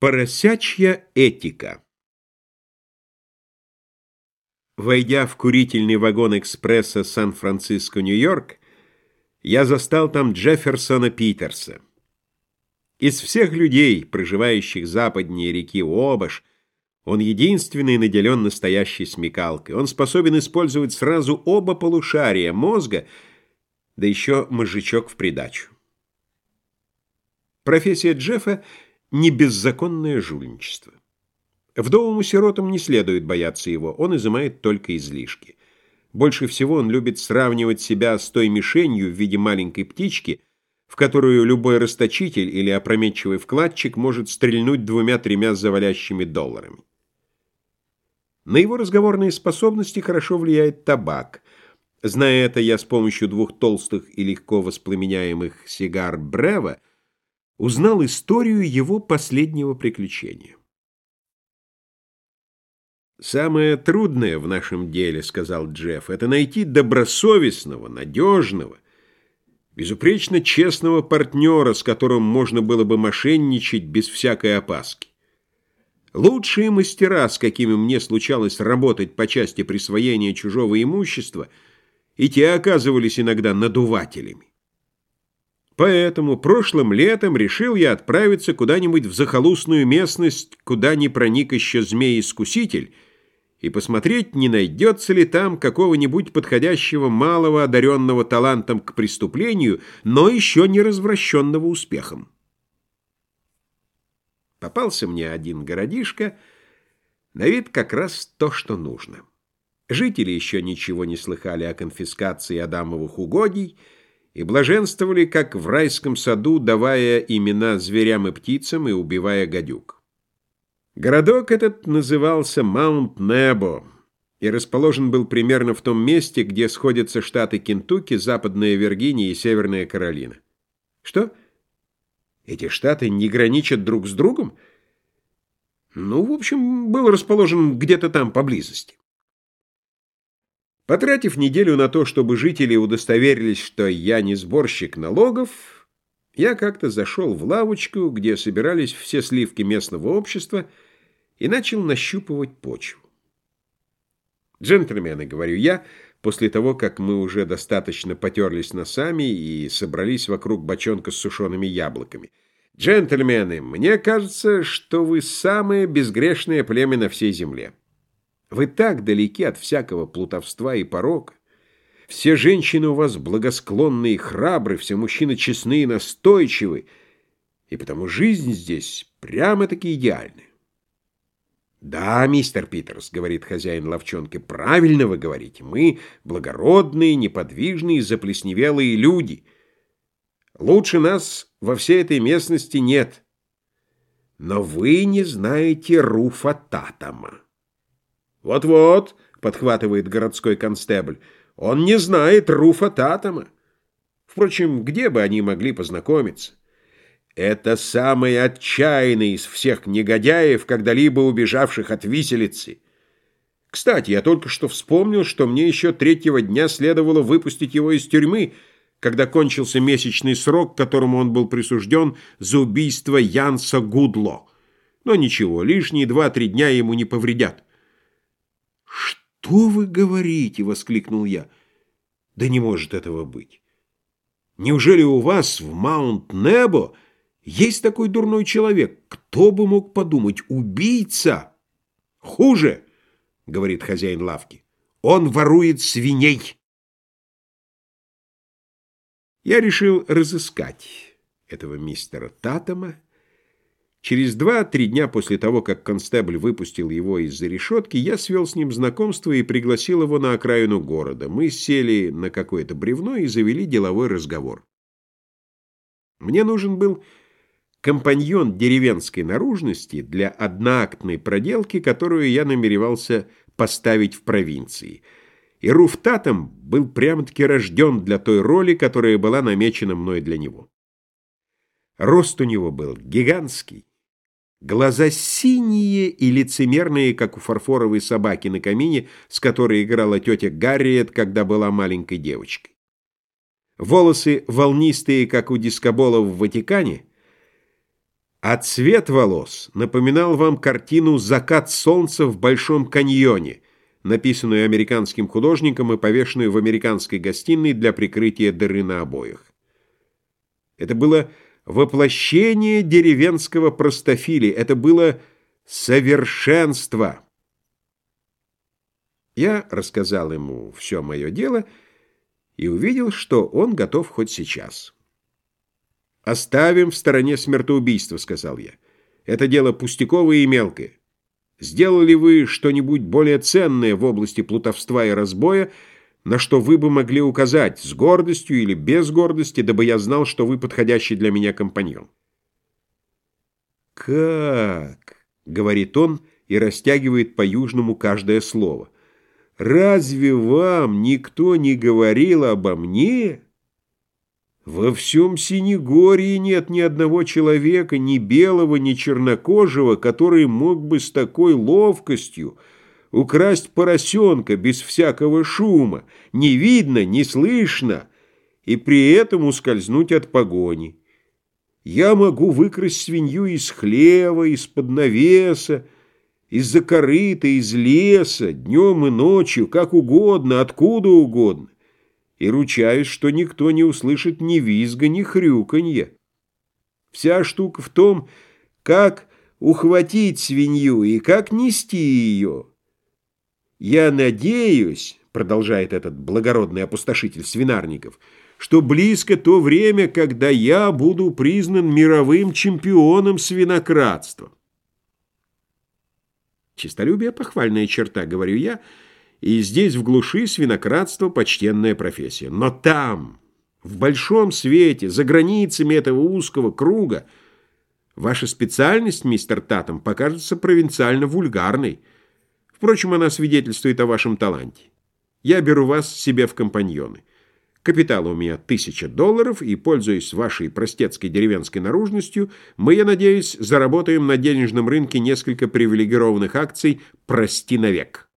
Поросячья этика Войдя в курительный вагон экспресса Сан-Франциско-Нью-Йорк, я застал там Джефферсона Питерса. Из всех людей, проживающих западнее реки Обаш, он единственный наделен настоящей смекалкой. Он способен использовать сразу оба полушария мозга, да еще мозжечок в придачу. Профессия Джеффа — не беззаконное жульничество. Вдовому сиротам не следует бояться его, он изымает только излишки. Больше всего он любит сравнивать себя с той мишенью в виде маленькой птички, в которую любой расточитель или опрометчивый вкладчик может стрельнуть двумя-тремя завалящими долларами. На его разговорные способности хорошо влияет табак. Зная это, я с помощью двух толстых и легко воспламеняемых сигар Брева узнал историю его последнего приключения. «Самое трудное в нашем деле, — сказал Джефф, — это найти добросовестного, надежного, безупречно честного партнера, с которым можно было бы мошенничать без всякой опаски. Лучшие мастера, с какими мне случалось работать по части присвоения чужого имущества, и те оказывались иногда надувателями. Поэтому прошлым летом решил я отправиться куда-нибудь в захолустную местность, куда не проник еще змей-искуситель, и посмотреть, не найдется ли там какого-нибудь подходящего малого одаренного талантом к преступлению, но еще не развращенного успехом. Попался мне один городишко, на вид как раз то, что нужно. Жители еще ничего не слыхали о конфискации Адамовых угодий, и блаженствовали, как в райском саду, давая имена зверям и птицам и убивая гадюк. Городок этот назывался Маунт-Небо и расположен был примерно в том месте, где сходятся штаты Кентукки, Западная Виргиния и Северная Каролина. Что? Эти штаты не граничат друг с другом? Ну, в общем, был расположен где-то там поблизости. Потратив неделю на то, чтобы жители удостоверились, что я не сборщик налогов, я как-то зашел в лавочку, где собирались все сливки местного общества, и начал нащупывать почву. «Джентльмены», — говорю я, после того, как мы уже достаточно потерлись носами и собрались вокруг бочонка с сушеными яблоками. «Джентльмены, мне кажется, что вы самое безгрешное племя на всей земле». Вы так далеки от всякого плутовства и порока. Все женщины у вас благосклонные и храбры, все мужчины честные и настойчивы, и потому жизнь здесь прямо-таки идеальная. «Да, мистер Питерс», — говорит хозяин ловчонки, — «правильно вы говорите. Мы благородные, неподвижные, заплесневелые люди. Лучше нас во всей этой местности нет. Но вы не знаете Руфа Татама». «Вот-вот», — подхватывает городской констебль, — «он не знает Руфа Татама». Впрочем, где бы они могли познакомиться? Это самый отчаянный из всех негодяев, когда-либо убежавших от виселицы. Кстати, я только что вспомнил, что мне еще третьего дня следовало выпустить его из тюрьмы, когда кончился месячный срок, которому он был присужден за убийство Янса Гудло. Но ничего, лишние два-три дня ему не повредят. «Что вы говорите?» — воскликнул я. «Да не может этого быть. Неужели у вас в Маунт-Небо есть такой дурной человек? Кто бы мог подумать? Убийца!» «Хуже!» — говорит хозяин лавки. «Он ворует свиней!» Я решил разыскать этого мистера Татама Через два-три дня после того, как констебль выпустил его из-за решетки, я свел с ним знакомство и пригласил его на окраину города. Мы сели на какое-то бревно и завели деловой разговор. Мне нужен был компаньон деревенской наружности для одноактной проделки, которую я намеревался поставить в провинции. И Руфтатом был прямо-таки рожден для той роли, которая была намечена мной для него. Рост у него был гигантский, Глаза синие и лицемерные, как у фарфоровой собаки на камине, с которой играла тетя Гарриет, когда была маленькой девочкой. Волосы волнистые, как у дискобола в Ватикане, А цвет волос напоминал вам картину «Закат солнца в Большом каньоне», написанную американским художником и повешенную в американской гостиной для прикрытия дыры на обоях. Это было воплощение деревенского простофили, это было совершенство. Я рассказал ему все мое дело и увидел, что он готов хоть сейчас. «Оставим в стороне смертоубийство», — сказал я. «Это дело пустяковое и мелкое. Сделали вы что-нибудь более ценное в области плутовства и разбоя, на что вы бы могли указать, с гордостью или без гордости, дабы я знал, что вы подходящий для меня компаньон?» «Как?» — говорит он и растягивает по-южному каждое слово. «Разве вам никто не говорил обо мне?» Во всем Синегории нет ни одного человека, ни белого, ни чернокожего, который мог бы с такой ловкостью украсть поросенка без всякого шума, не видно, не слышно, и при этом ускользнуть от погони. Я могу выкрасть свинью из хлева, из-под навеса, из-за корыта, из леса, днем и ночью, как угодно, откуда угодно и ручаюсь, что никто не услышит ни визга, ни хрюканья. Вся штука в том, как ухватить свинью и как нести ее. Я надеюсь, продолжает этот благородный опустошитель свинарников, что близко то время, когда я буду признан мировым чемпионом свинократства. Чистолюбие — похвальная черта, говорю я, — и здесь, в глуши, свинократство – почтенная профессия. Но там, в большом свете, за границами этого узкого круга, ваша специальность, мистер Татом, покажется провинциально-вульгарной. Впрочем, она свидетельствует о вашем таланте. Я беру вас себе в компаньоны. Капитал у меня тысяча долларов, и, пользуясь вашей простецкой деревенской наружностью, мы, я надеюсь, заработаем на денежном рынке несколько привилегированных акций «Прости навек».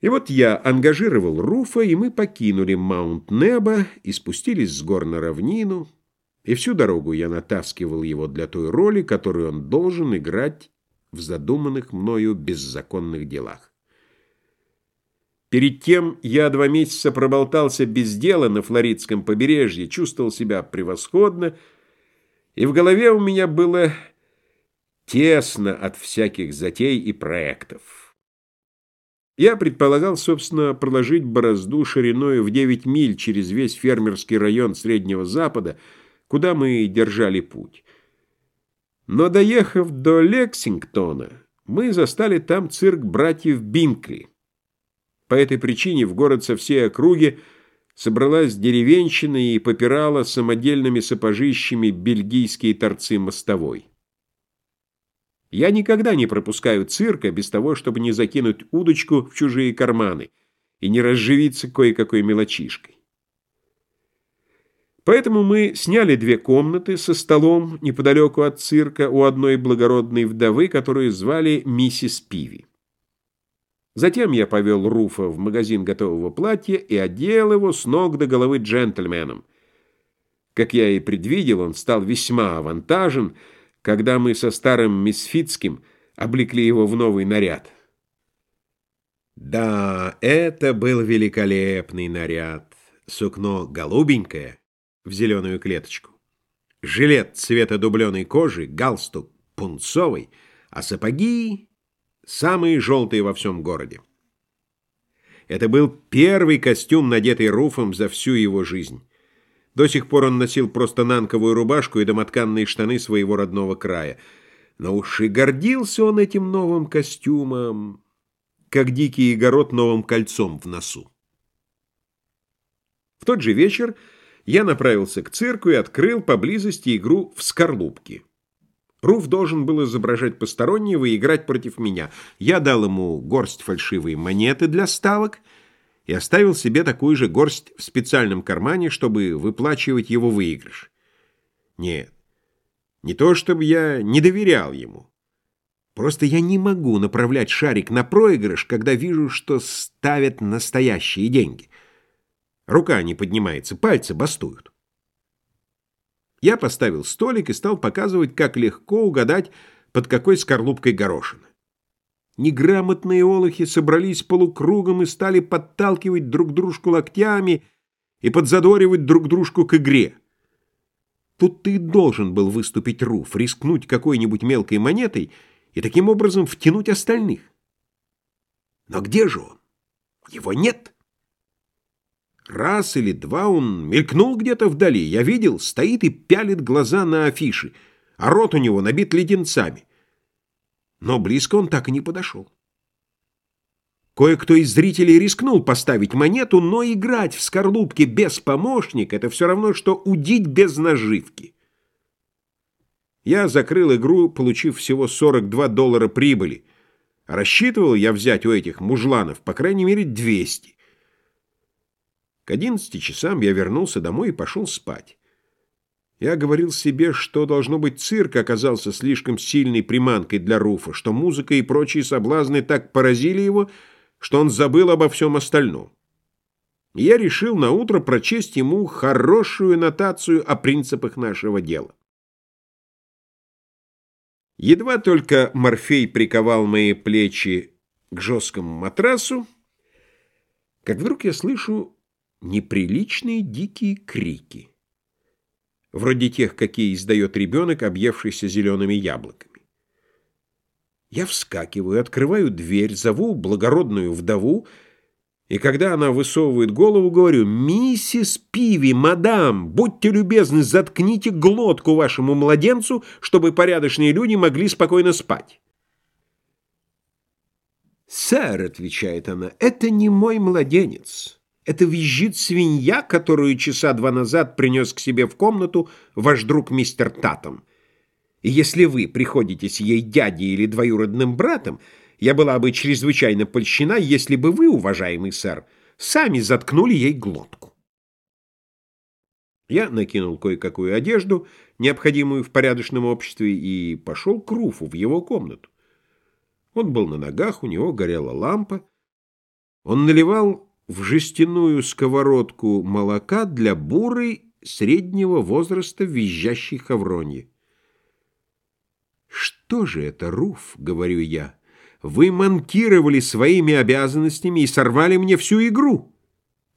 И вот я ангажировал Руфа, и мы покинули Маунт-Небо и спустились с гор на равнину, и всю дорогу я натаскивал его для той роли, которую он должен играть в задуманных мною беззаконных делах. Перед тем я два месяца проболтался без дела на флоридском побережье, чувствовал себя превосходно, и в голове у меня было тесно от всяких затей и проектов. Я предполагал, собственно, проложить борозду шириной в 9 миль через весь фермерский район Среднего Запада, куда мы держали путь. Но, доехав до Лексингтона, мы застали там цирк братьев Бинкли. По этой причине в город со всей округи собралась деревенщина и попирала самодельными сапожищами бельгийские торцы мостовой. Я никогда не пропускаю цирка без того, чтобы не закинуть удочку в чужие карманы и не разживиться кое-какой мелочишкой. Поэтому мы сняли две комнаты со столом неподалеку от цирка у одной благородной вдовы, которую звали миссис Пиви. Затем я повел Руфа в магазин готового платья и одел его с ног до головы джентльменом. Как я и предвидел, он стал весьма авантажен, когда мы со старым Мисфицким облекли его в новый наряд. Да, это был великолепный наряд. Сукно голубенькое в зеленую клеточку. Жилет цвета дубленой кожи, галстук пунцовый, а сапоги самые желтые во всем городе. Это был первый костюм, надетый Руфом за всю его жизнь. До сих пор он носил просто нанковую рубашку и домотканные штаны своего родного края. Но уж и гордился он этим новым костюмом, как дикий огород новым кольцом в носу. В тот же вечер я направился к цирку и открыл поблизости игру в скорлупки. Руф должен был изображать постороннего и играть против меня. Я дал ему горсть фальшивой монеты для ставок — и оставил себе такую же горсть в специальном кармане, чтобы выплачивать его выигрыш. Нет, не то чтобы я не доверял ему. Просто я не могу направлять шарик на проигрыш, когда вижу, что ставят настоящие деньги. Рука не поднимается, пальцы бастуют. Я поставил столик и стал показывать, как легко угадать, под какой скорлупкой горошина. Неграмотные олухи собрались полукругом и стали подталкивать друг дружку локтями и подзадоривать друг дружку к игре. Тут ты должен был выступить Руф, рискнуть какой-нибудь мелкой монетой и таким образом втянуть остальных. Но где же он? Его нет. Раз или два он мелькнул где-то вдали. Я видел, стоит и пялит глаза на афиши, а рот у него набит леденцами. Но близко он так и не подошел. Кое-кто из зрителей рискнул поставить монету, но играть в скорлупке без помощника — это все равно, что удить без наживки. Я закрыл игру, получив всего 42 доллара прибыли. Рассчитывал я взять у этих мужланов по крайней мере 200. К 11 часам я вернулся домой и пошел спать. Я говорил себе, что, должно быть, цирк оказался слишком сильной приманкой для Руфа, что музыка и прочие соблазны так поразили его, что он забыл обо всем остальном. И я решил наутро прочесть ему хорошую нотацию о принципах нашего дела. Едва только Морфей приковал мои плечи к жесткому матрасу, как вдруг я слышу неприличные дикие крики, вроде тех, какие издает ребенок, объевшийся зелеными яблоками. Я вскакиваю, открываю дверь, зову благородную вдову, и когда она высовывает голову, говорю, «Миссис Пиви, мадам, будьте любезны, заткните глотку вашему младенцу, чтобы порядочные люди могли спокойно спать». «Сэр», — отвечает она, — «это не мой младенец». Это визжит свинья, которую часа два назад принес к себе в комнату ваш друг мистер Татом. И если вы приходитесь ей дядей или двоюродным братом, я была бы чрезвычайно польщена, если бы вы, уважаемый сэр, сами заткнули ей глотку. Я накинул кое-какую одежду, необходимую в порядочном обществе, и пошел к Руфу в его комнату. Он был на ногах, у него горела лампа. Он наливал в жестяную сковородку молока для бурой среднего возраста визжащей хавроньи. «Что же это, Руф?» — говорю я. «Вы манкировали своими обязанностями и сорвали мне всю игру.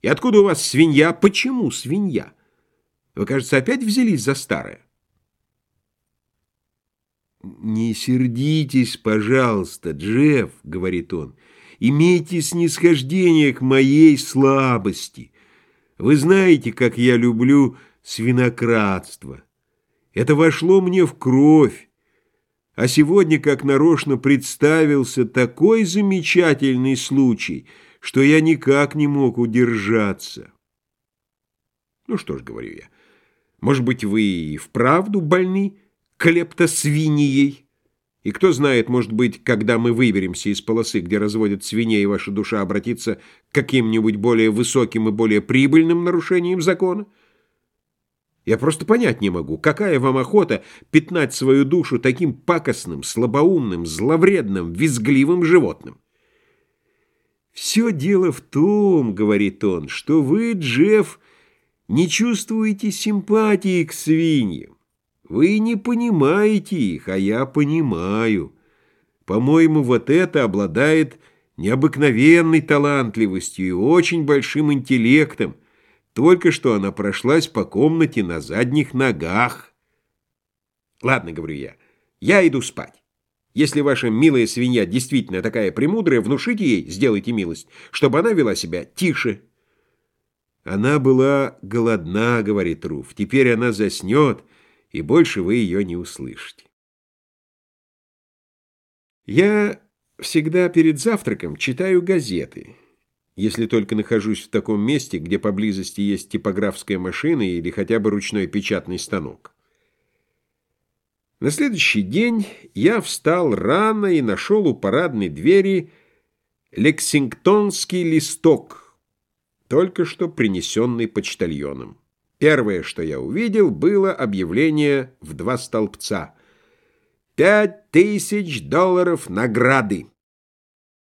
И откуда у вас свинья? Почему свинья? Вы, кажется, опять взялись за старое». «Не сердитесь, пожалуйста, Джефф», — говорит он, — имейте снисхождение к моей слабости. Вы знаете, как я люблю свинократство. Это вошло мне в кровь. А сегодня, как нарочно, представился такой замечательный случай, что я никак не мог удержаться. Ну что ж, говорю я, может быть, вы и вправду больны клептосвиньей? И кто знает, может быть, когда мы выберемся из полосы, где разводят свиней, ваша душа обратится к каким-нибудь более высоким и более прибыльным нарушениям закона? Я просто понять не могу, какая вам охота пятнать свою душу таким пакостным, слабоумным, зловредным, визгливым животным? «Все дело в том, — говорит он, — что вы, Джефф, не чувствуете симпатии к свиньям. Вы не понимаете их, а я понимаю. По-моему, вот это обладает необыкновенной талантливостью и очень большим интеллектом. Только что она прошлась по комнате на задних ногах. Ладно, говорю я, я иду спать. Если ваша милая свинья действительно такая премудрая, внушите ей, сделайте милость, чтобы она вела себя тише. Она была голодна, говорит Руф, теперь она заснет, и больше вы ее не услышите. Я всегда перед завтраком читаю газеты, если только нахожусь в таком месте, где поблизости есть типографская машина или хотя бы ручной печатный станок. На следующий день я встал рано и нашел у парадной двери лексингтонский листок, только что принесенный почтальоном. Первое, что я увидел, было объявление в два столбца. «Пять тысяч долларов награды!»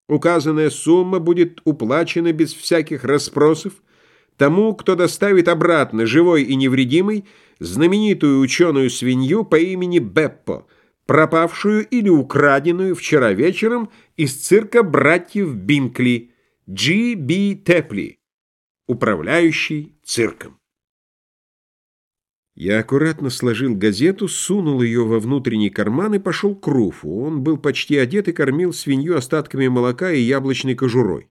Указанная сумма будет уплачена без всяких расспросов тому, кто доставит обратно, живой и невредимый, знаменитую ученую свинью по имени Беппо, пропавшую или украденную вчера вечером из цирка братьев Бинкли, Джи Би Тепли, управляющий цирком. Я аккуратно сложил газету, сунул ее во внутренний карман и пошел к Руфу. Он был почти одет и кормил свинью остатками молока и яблочной кожурой.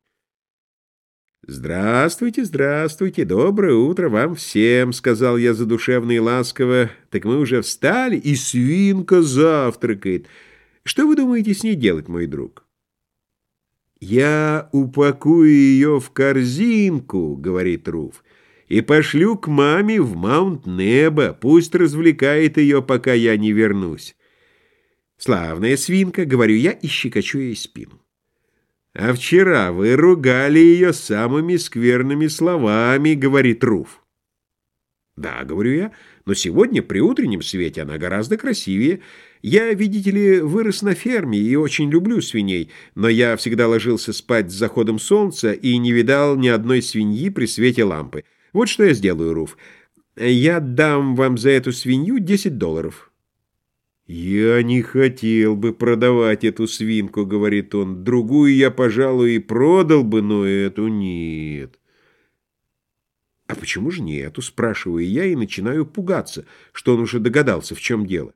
«Здравствуйте, здравствуйте, доброе утро вам всем», — сказал я задушевно и ласково. «Так мы уже встали, и свинка завтракает. Что вы думаете с ней делать, мой друг?» «Я упакую ее в корзинку», — говорит Руф и пошлю к маме в Маунт-Небо, пусть развлекает ее, пока я не вернусь. Славная свинка, говорю я и щекочу ей спину. А вчера вы ругали ее самыми скверными словами, говорит Руф. Да, говорю я, но сегодня при утреннем свете она гораздо красивее. Я, видите ли, вырос на ферме и очень люблю свиней, но я всегда ложился спать с заходом солнца и не видал ни одной свиньи при свете лампы. Вот что я сделаю, Руф. Я дам вам за эту свинью 10 долларов. «Я не хотел бы продавать эту свинку», — говорит он. «Другую я, пожалуй, и продал бы, но эту нет». «А почему же не эту?» — спрашиваю я и начинаю пугаться, что он уже догадался, в чем дело.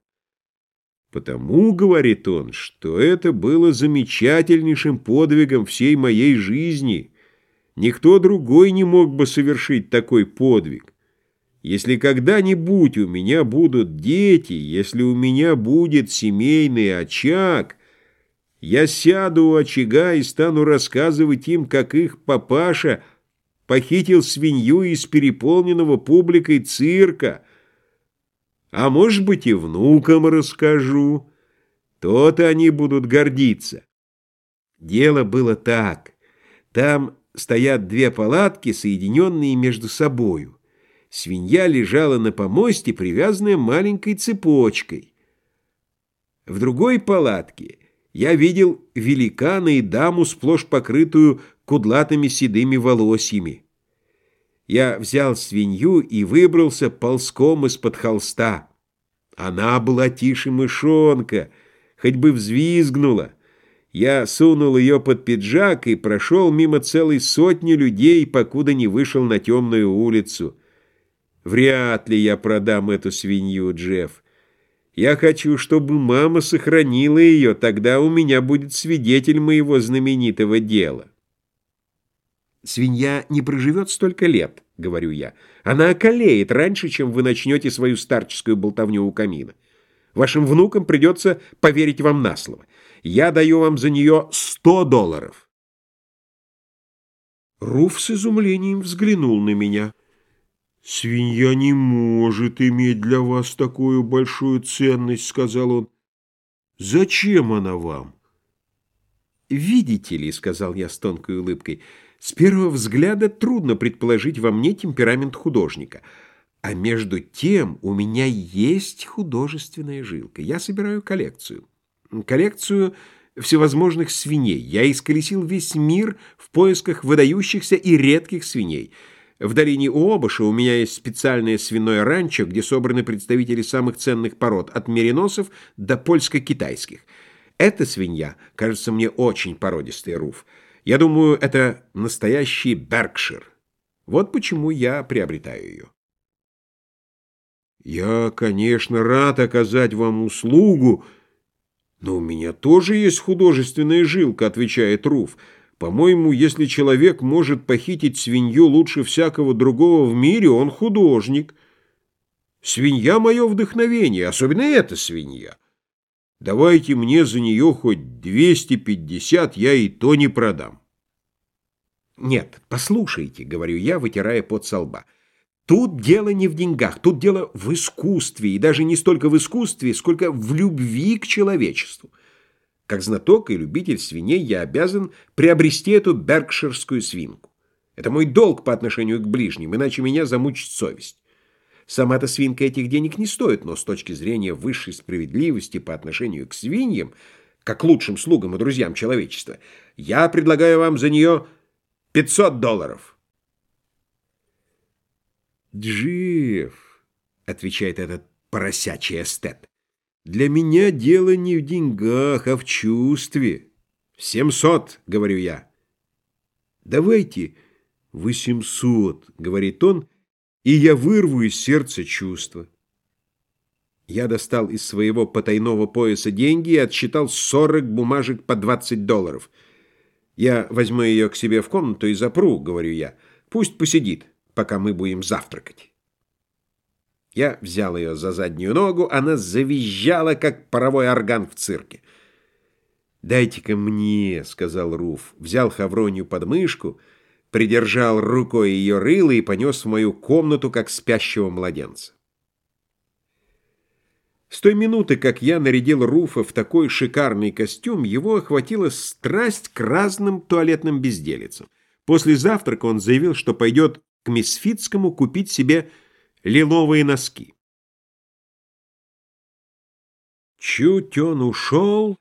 «Потому, — говорит он, — что это было замечательнейшим подвигом всей моей жизни». Никто другой не мог бы совершить такой подвиг. Если когда-нибудь у меня будут дети, если у меня будет семейный очаг, я сяду у очага и стану рассказывать им, как их папаша похитил свинью из переполненного публикой цирка. А может быть и внукам расскажу. То-то они будут гордиться. Дело было так. Там стоят две палатки, соединенные между собою. Свинья лежала на помосте, привязанная маленькой цепочкой. В другой палатке я видел великана и даму, сплошь покрытую кудлатыми седыми волосьями. Я взял свинью и выбрался ползком из-под холста. Она была тише мышонка, хоть бы взвизгнула. Я сунул ее под пиджак и прошел мимо целой сотни людей, покуда не вышел на темную улицу. Вряд ли я продам эту свинью, Джефф. Я хочу, чтобы мама сохранила ее, тогда у меня будет свидетель моего знаменитого дела. «Свинья не проживет столько лет», — говорю я. «Она околеет раньше, чем вы начнете свою старческую болтовню у камина. Вашим внукам придется поверить вам на слово». Я даю вам за нее сто долларов. Руф с изумлением взглянул на меня. «Свинья не может иметь для вас такую большую ценность», — сказал он. «Зачем она вам?» «Видите ли», — сказал я с тонкой улыбкой, — «с первого взгляда трудно предположить во мне темперамент художника. А между тем у меня есть художественная жилка. Я собираю коллекцию» коллекцию всевозможных свиней. Я исколесил весь мир в поисках выдающихся и редких свиней. В долине Уобыша у меня есть специальное свиное ранчо, где собраны представители самых ценных пород, от мериносов до польско-китайских. Эта свинья кажется мне очень породистой, Руф. Я думаю, это настоящий Беркшир. Вот почему я приобретаю ее. Я, конечно, рад оказать вам услугу, «Но у меня тоже есть художественная жилка», — отвечает Руф. «По-моему, если человек может похитить свинью лучше всякого другого в мире, он художник. Свинья — мое вдохновение, особенно эта свинья. Давайте мне за нее хоть 250, я и то не продам». «Нет, послушайте», — говорю я, вытирая пот со лба. Тут дело не в деньгах, тут дело в искусстве, и даже не столько в искусстве, сколько в любви к человечеству. Как знаток и любитель свиней я обязан приобрести эту беркширскую свинку. Это мой долг по отношению к ближним, иначе меня замучит совесть. Сама-то свинка этих денег не стоит, но с точки зрения высшей справедливости по отношению к свиньям, как лучшим слугам и друзьям человечества, я предлагаю вам за нее 500 долларов». «Джив», — отвечает этот поросячий эстет, — «для меня дело не в деньгах, а в чувстве». «Семьсот», — говорю я. «Давайте восемьсот», — говорит он, и я вырву из сердца чувства. Я достал из своего потайного пояса деньги и отсчитал сорок бумажек по двадцать долларов. «Я возьму ее к себе в комнату и запру», — говорю я. «Пусть посидит» пока мы будем завтракать. Я взял ее за заднюю ногу, она завизжала, как паровой орган в цирке. «Дайте-ка мне», — сказал Руф, взял Хавронью под мышку, придержал рукой ее рыло и понес в мою комнату, как спящего младенца. С той минуты, как я нарядил Руфа в такой шикарный костюм, его охватила страсть к разным туалетным безделицам. После завтрака он заявил, что пойдет к Мисфитскому купить себе лиловые носки. Чуть он ушел,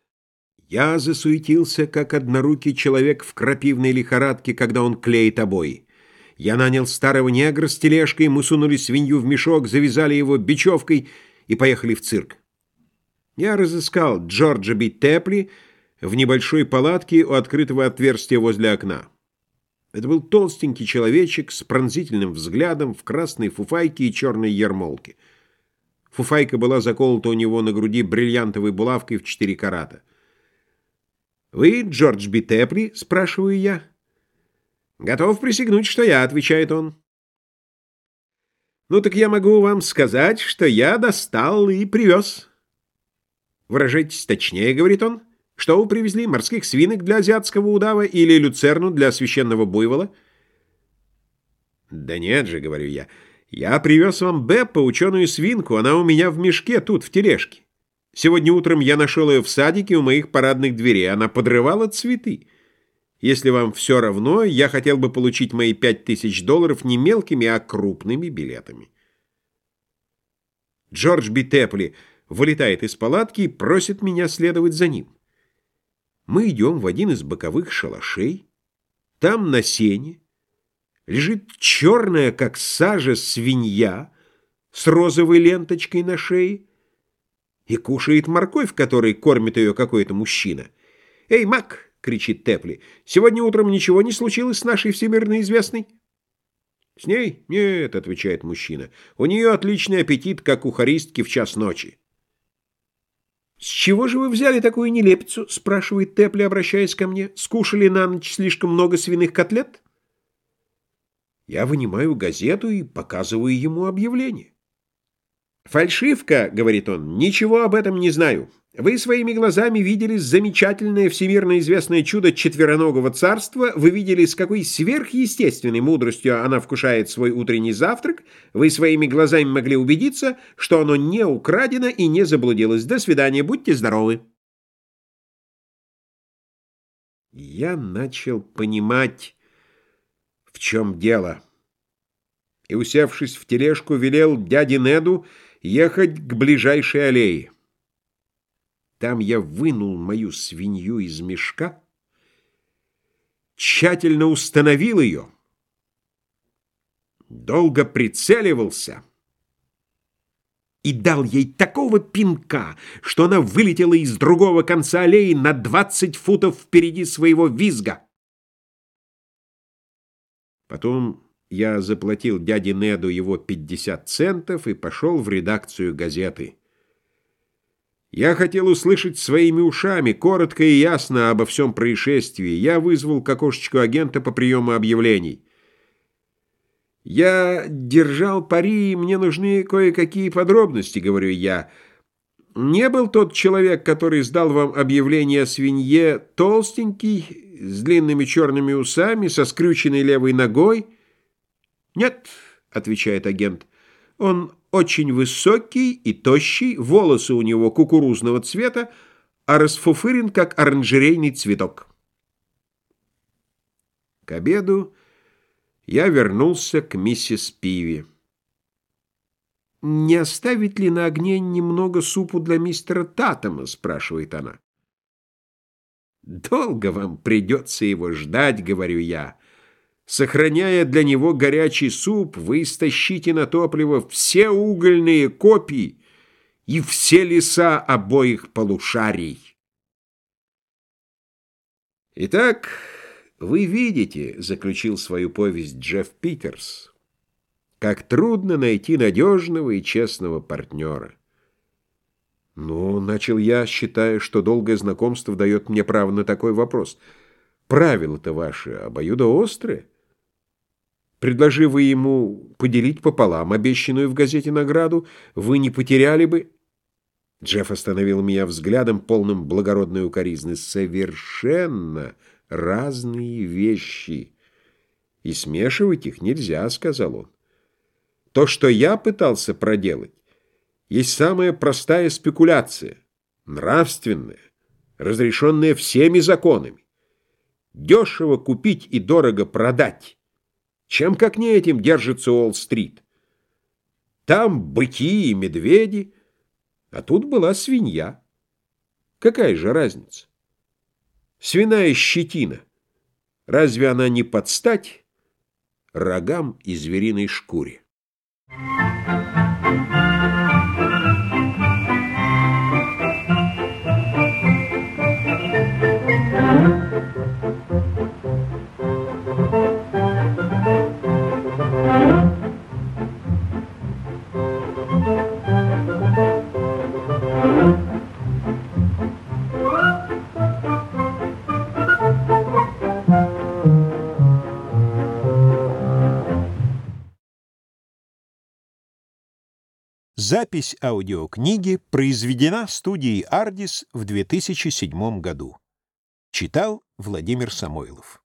я засуетился, как однорукий человек в крапивной лихорадке, когда он клеит обои. Я нанял старого негра с тележкой, мы сунули свинью в мешок, завязали его бечевкой и поехали в цирк. Я разыскал Джорджа Би Тепли в небольшой палатке у открытого отверстия возле окна. Это был толстенький человечек с пронзительным взглядом в красной фуфайке и черной ермолке. Фуфайка была заколота у него на груди бриллиантовой булавкой в четыре карата. «Вы Джордж Би Тепли?» — спрашиваю я. «Готов присягнуть, что я», — отвечает он. «Ну так я могу вам сказать, что я достал и привез». «Выражайтесь точнее», — говорит он. Что вы привезли? Морских свинок для азиатского удава или люцерну для священного буйвола? Да нет же, говорю я. Я привез вам Беппа, ученую свинку. Она у меня в мешке, тут, в тележке. Сегодня утром я нашел ее в садике у моих парадных дверей. Она подрывала цветы. Если вам все равно, я хотел бы получить мои пять тысяч долларов не мелкими, а крупными билетами. Джордж Битепли вылетает из палатки и просит меня следовать за ним. Мы идем в один из боковых шалашей. Там на сене лежит черная, как сажа, свинья с розовой ленточкой на шее и кушает морковь, которой кормит ее какой-то мужчина. «Эй, Мак!» — кричит Тепли. «Сегодня утром ничего не случилось с нашей всемирно известной?» «С ней? Нет», — отвечает мужчина. «У нее отличный аппетит, как у харистки в час ночи». «С чего же вы взяли такую нелепицу?» — спрашивает Тепли, обращаясь ко мне. «Скушали на ночь слишком много свиных котлет?» Я вынимаю газету и показываю ему объявление. «Фальшивка», — говорит он, — «ничего об этом не знаю. Вы своими глазами видели замечательное всемирно известное чудо четвероногого царства, вы видели, с какой сверхъестественной мудростью она вкушает свой утренний завтрак, вы своими глазами могли убедиться, что оно не украдено и не заблудилось. До свидания, будьте здоровы. Я начал понимать, в чем дело, и, усевшись в тележку, велел дяде Неду ехать к ближайшей аллее. Там я вынул мою свинью из мешка, тщательно установил ее, долго прицеливался и дал ей такого пинка, что она вылетела из другого конца аллеи на двадцать футов впереди своего визга. Потом я заплатил дяде Неду его пятьдесят центов и пошел в редакцию газеты. Я хотел услышать своими ушами, коротко и ясно обо всем происшествии. Я вызвал к окошечку агента по приему объявлений. «Я держал пари, и мне нужны кое-какие подробности», — говорю я. «Не был тот человек, который сдал вам объявление о свинье, толстенький, с длинными черными усами, со скрюченной левой ногой?» «Нет», — отвечает агент, — «он очень высокий и тощий, волосы у него кукурузного цвета, а расфуфырен, как оранжерейный цветок. К обеду я вернулся к миссис Пиви. «Не оставить ли на огне немного супу для мистера Татама?» — спрашивает она. «Долго вам придется его ждать», — говорю я. Сохраняя для него горячий суп, вы истощите на топливо все угольные копии и все леса обоих полушарий. Итак, вы видите, — заключил свою повесть Джефф Питерс, — как трудно найти надежного и честного партнера. Ну, начал я, считая, что долгое знакомство дает мне право на такой вопрос. Правила-то ваши обоюдоострые. Предложи вы ему поделить пополам обещанную в газете награду, вы не потеряли бы... Джефф остановил меня взглядом, полным благородной укоризны. «Совершенно разные вещи, и смешивать их нельзя», — сказал он. «То, что я пытался проделать, есть самая простая спекуляция, нравственная, разрешенная всеми законами. Дешево купить и дорого продать. Чем как не этим держится Уолл-стрит? Там быки и медведи, а тут была свинья. Какая же разница? Свиная щетина. Разве она не подстать рогам и звериной шкуре? Запись аудиокниги произведена студией «Ардис» в 2007 году. Читал Владимир Самойлов.